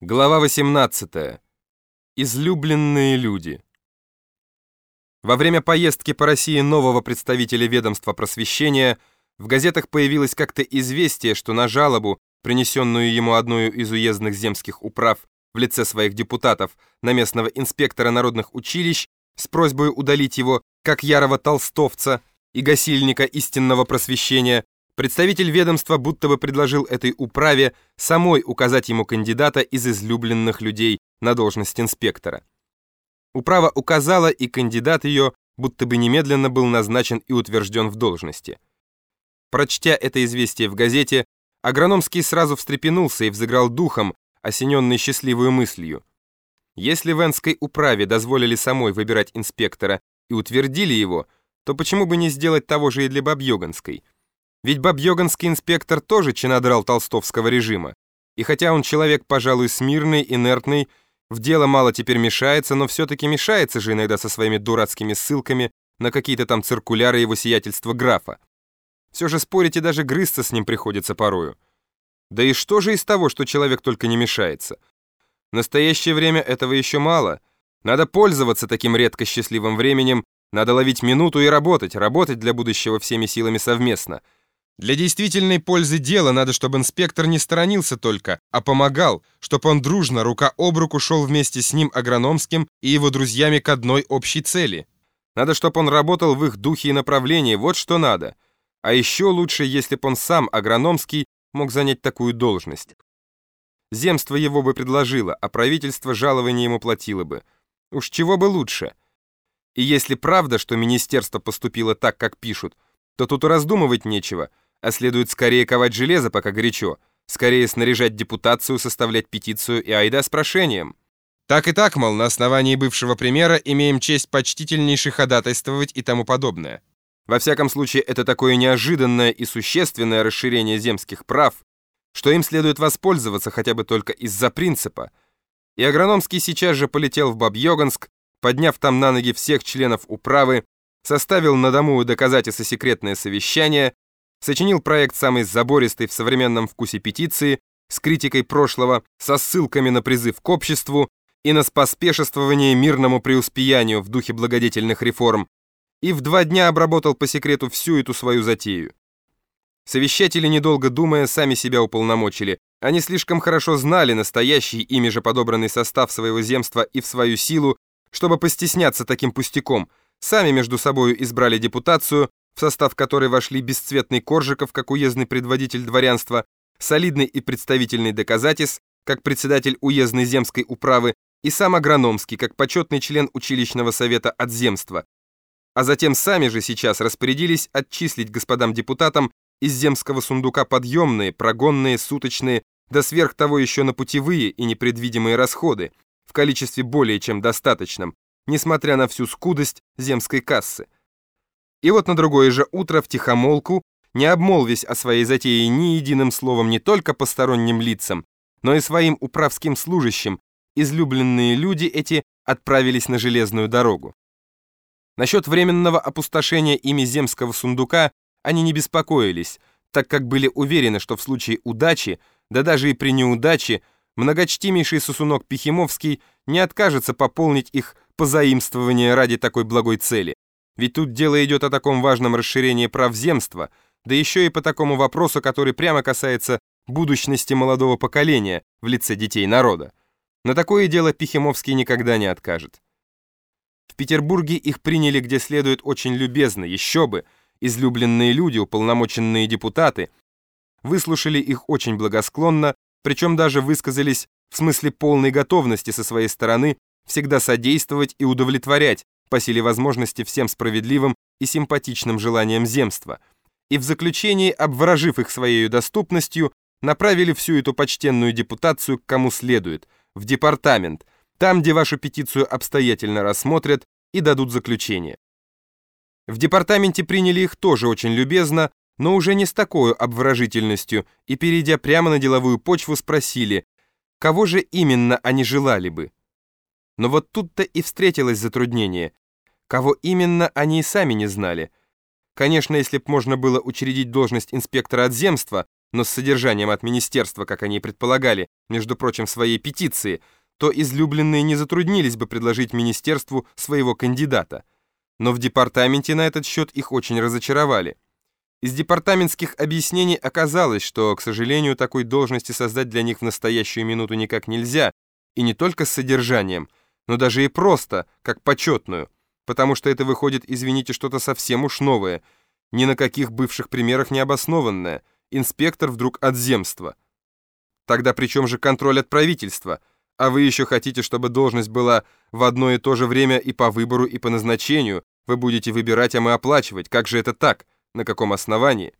Глава 18. Излюбленные люди. Во время поездки по России нового представителя ведомства просвещения в газетах появилось как-то известие, что на жалобу, принесенную ему одной из уездных земских управ в лице своих депутатов на местного инспектора народных училищ с просьбой удалить его, как ярого толстовца и гасильника истинного просвещения, Представитель ведомства будто бы предложил этой управе самой указать ему кандидата из излюбленных людей на должность инспектора. Управа указала, и кандидат ее будто бы немедленно был назначен и утвержден в должности. Прочтя это известие в газете, Агрономский сразу встрепенулся и взыграл духом, осененный счастливой мыслью. Если в Энской управе дозволили самой выбирать инспектора и утвердили его, то почему бы не сделать того же и для Бабьёганской – ведь бабьёганский инспектор тоже чинодрал толстовского режима. И хотя он человек, пожалуй, смирный, инертный, в дело мало теперь мешается, но все-таки мешается же иногда со своими дурацкими ссылками на какие-то там циркуляры его сиятельства графа. Все же спорить и даже грызться с ним приходится порою. Да и что же из того, что человек только не мешается? В настоящее время этого еще мало. Надо пользоваться таким редко счастливым временем, надо ловить минуту и работать, работать для будущего всеми силами совместно — для действительной пользы дела надо, чтобы инспектор не сторонился только, а помогал, чтобы он дружно, рука об руку шел вместе с ним агрономским и его друзьями к одной общей цели. Надо, чтобы он работал в их духе и направлении, вот что надо. А еще лучше, если бы он сам, агрономский, мог занять такую должность. Земство его бы предложило, а правительство жалование ему платило бы. Уж чего бы лучше. И если правда, что министерство поступило так, как пишут, то тут и раздумывать нечего – а следует скорее ковать железо, пока горячо, скорее снаряжать депутацию, составлять петицию и айда с прошением. Так и так, мол, на основании бывшего примера имеем честь почтительнейше ходатайствовать и тому подобное. Во всяком случае, это такое неожиданное и существенное расширение земских прав, что им следует воспользоваться хотя бы только из-за принципа. И Агрономский сейчас же полетел в Бабьёганск, подняв там на ноги всех членов управы, составил на дому доказательства секретное совещание, сочинил проект самый забористый в современном вкусе петиции с критикой прошлого, со ссылками на призыв к обществу и на споспешествование мирному преуспеянию в духе благодетельных реформ, и в два дня обработал по секрету всю эту свою затею. Совещатели, недолго думая, сами себя уполномочили. Они слишком хорошо знали настоящий ими же подобранный состав своего земства и в свою силу, чтобы постесняться таким пустяком. Сами между собою избрали депутацию, в состав которой вошли бесцветный Коржиков, как уездный предводитель дворянства, солидный и представительный доказатис, как председатель уездной земской управы, и сам Агрономский, как почетный член училищного совета от земства. А затем сами же сейчас распорядились отчислить господам депутатам из земского сундука подъемные, прогонные, суточные, да сверх того еще на путевые и непредвидимые расходы, в количестве более чем достаточном, несмотря на всю скудость земской кассы. И вот на другое же утро в тихомолку, не обмолвясь о своей затее ни единым словом не только посторонним лицам, но и своим управским служащим, излюбленные люди эти отправились на железную дорогу. Насчет временного опустошения ими земского сундука они не беспокоились, так как были уверены, что в случае удачи, да даже и при неудаче, многочтимейший сосунок Пихимовский не откажется пополнить их позаимствование ради такой благой цели. Ведь тут дело идет о таком важном расширении прав земства, да еще и по такому вопросу, который прямо касается будущности молодого поколения в лице детей народа. На такое дело Пихимовский никогда не откажет. В Петербурге их приняли где следует очень любезно, еще бы, излюбленные люди, уполномоченные депутаты, выслушали их очень благосклонно, причем даже высказались в смысле полной готовности со своей стороны всегда содействовать и удовлетворять по силе возможности всем справедливым и симпатичным желаниям земства, и в заключении, обворожив их своей доступностью, направили всю эту почтенную депутацию к кому следует, в департамент, там, где вашу петицию обстоятельно рассмотрят и дадут заключение. В департаменте приняли их тоже очень любезно, но уже не с такой обворожительностью, и, перейдя прямо на деловую почву, спросили, кого же именно они желали бы. Но вот тут-то и встретилось затруднение. Кого именно, они и сами не знали. Конечно, если б можно было учредить должность инспектора от земства, но с содержанием от министерства, как они и предполагали, между прочим, в своей петиции, то излюбленные не затруднились бы предложить министерству своего кандидата. Но в департаменте на этот счет их очень разочаровали. Из департаментских объяснений оказалось, что, к сожалению, такой должности создать для них в настоящую минуту никак нельзя, и не только с содержанием, но даже и просто, как почетную, потому что это выходит, извините, что-то совсем уж новое, ни на каких бывших примерах не обоснованное, инспектор вдруг от земства. Тогда при чем же контроль от правительства? А вы еще хотите, чтобы должность была в одно и то же время и по выбору, и по назначению, вы будете выбирать, а мы оплачивать, как же это так? На каком основании?